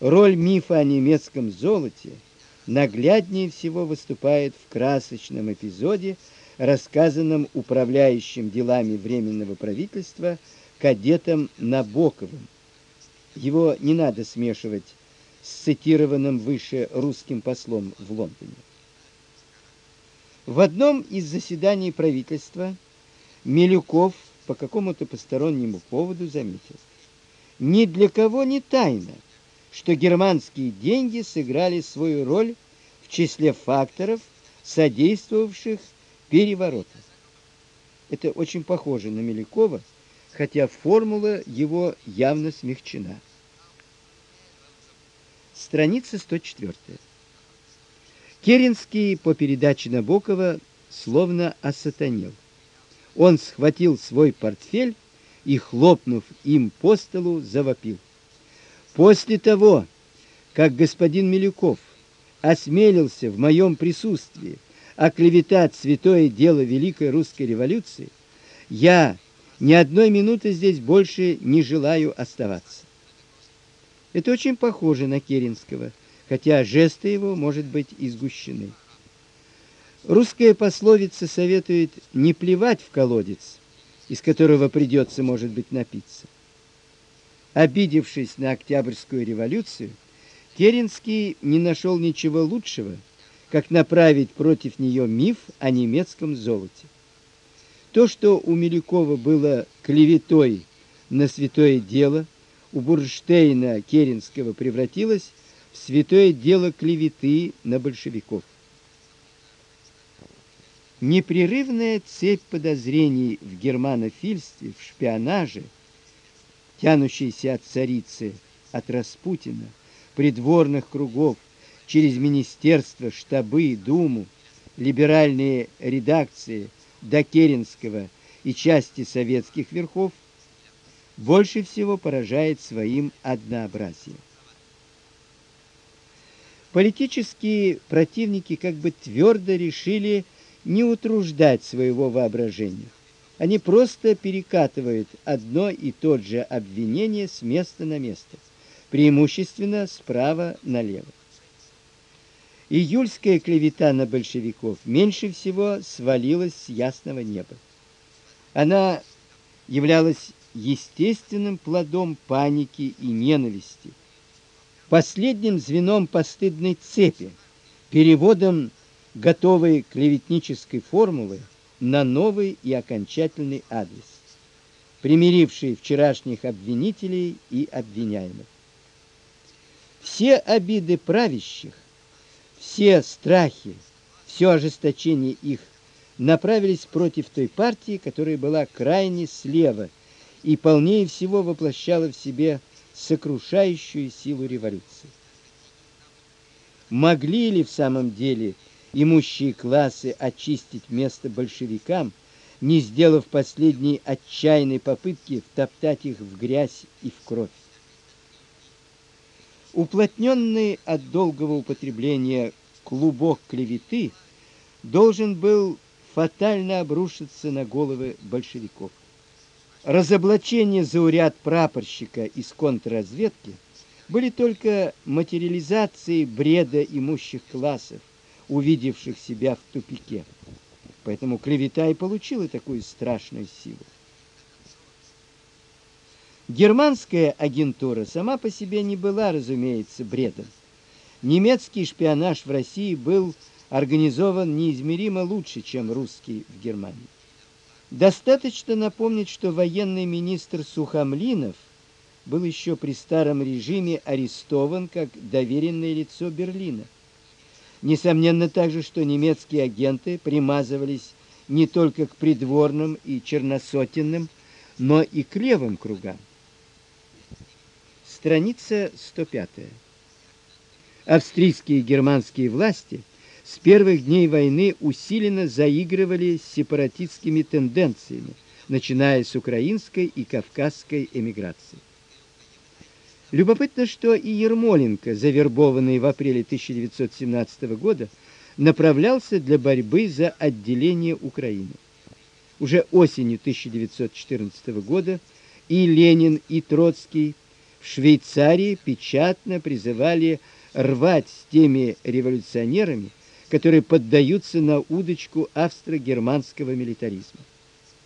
роль мифа о немецком золоте нагляднее всего выступает в красочном эпизоде, рассказанном управляющим делами временного правительства кадетом Набоковым. Его не надо смешивать с цитированным выше русским послом в Лондоне. В одном из заседаний правительства Милюков по какому-то постороннему поводу заметил: "Ни для кого не тайна, что германские деньги сыграли свою роль в числе факторов, содействовавших перевороту". Это очень похоже на Милюкова, хотя формула его явно смягчена. Страница 104. Керенский по передаче Набокова словно осатанел. Он схватил свой портфель и, хлопнув им по столу, завопил: "После того, как господин Милюков осмелился в моем присутствии оклеветать святое дело великой русской революции, я ни одной минуты здесь больше не желаю оставаться". Это очень похоже на Керенского, хотя жесты его, может быть, изгущены. Русская пословица советует не плевать в колодец, из которого придется, может быть, напиться. Обидевшись на Октябрьскую революцию, Керенский не нашел ничего лучшего, как направить против нее миф о немецком золоте. То, что у Милюкова было клеветой на святое дело, у Бурштейна Керенского превратилось в святое дело клеветы на большевиков. Непрерывная цепь подозрений в германофильстве, в шпионаже, тянущаяся от царицы, от Распутина, придворных кругов, через министерства, штабы, думу, либеральные редакции до Керенского и части советских верхов больше всего поражает своим однообразием. Политические противники как бы твердо решили не утруждать своего воображения. Они просто перекатывают одно и то же обвинение с места на место, преимущественно справа налево. Июльская клевета на большевиков меньше всего свалилась с ясного неба. Она являлась естественным плодом паники и ненависти, последним звеном постыдной цепи, переводом готовой клеветнической формулы на новый и окончательный адрес, примиривший вчерашних обвинителей и обвиняемых. Все обиды правящих, все страхи, все ожесточение их направились против той партии, которая была крайне слева и полнее всего воплощала в себе сокрушающую силу революции. Могли ли в самом деле имущие классы очистить место большевикам, не сделав последней отчаянной попытки втоптать их в грязь и в кровь? Уплотненный от долгого употребления клубок клеветы должен был фатально обрушиться на головы большевиков. Разоблачение зауряд прапорщика из контрразведки были только материализацией бреда имущих классов, увидевших себя в тупике. Поэтому клевета и получила такую страшную силу. Германская агентура сама по себе не была, разумеется, бредом. Немецкий шпионаж в России был организован неизмеримо лучше, чем русский в Германии. Достаточно напомнить, что военный министр Сухомлинов был еще при старом режиме арестован как доверенное лицо Берлина. Несомненно также, что немецкие агенты примазывались не только к придворным и черносотенным, но и к левым кругам. Страница 105. Австрийские и германские власти с первых дней войны усиленно заигрывали с сепаратистскими тенденциями, начиная с украинской и кавказской эмиграции. Любопытно, что и Ермоленко, завербованный в апреле 1917 года, направлялся для борьбы за отделение Украины. Уже осенью 1914 года и Ленин, и Троцкий В Швейцарии печатно призывали рвать с теми революционерами, которые поддаются на удочку австро-германского милитаризма.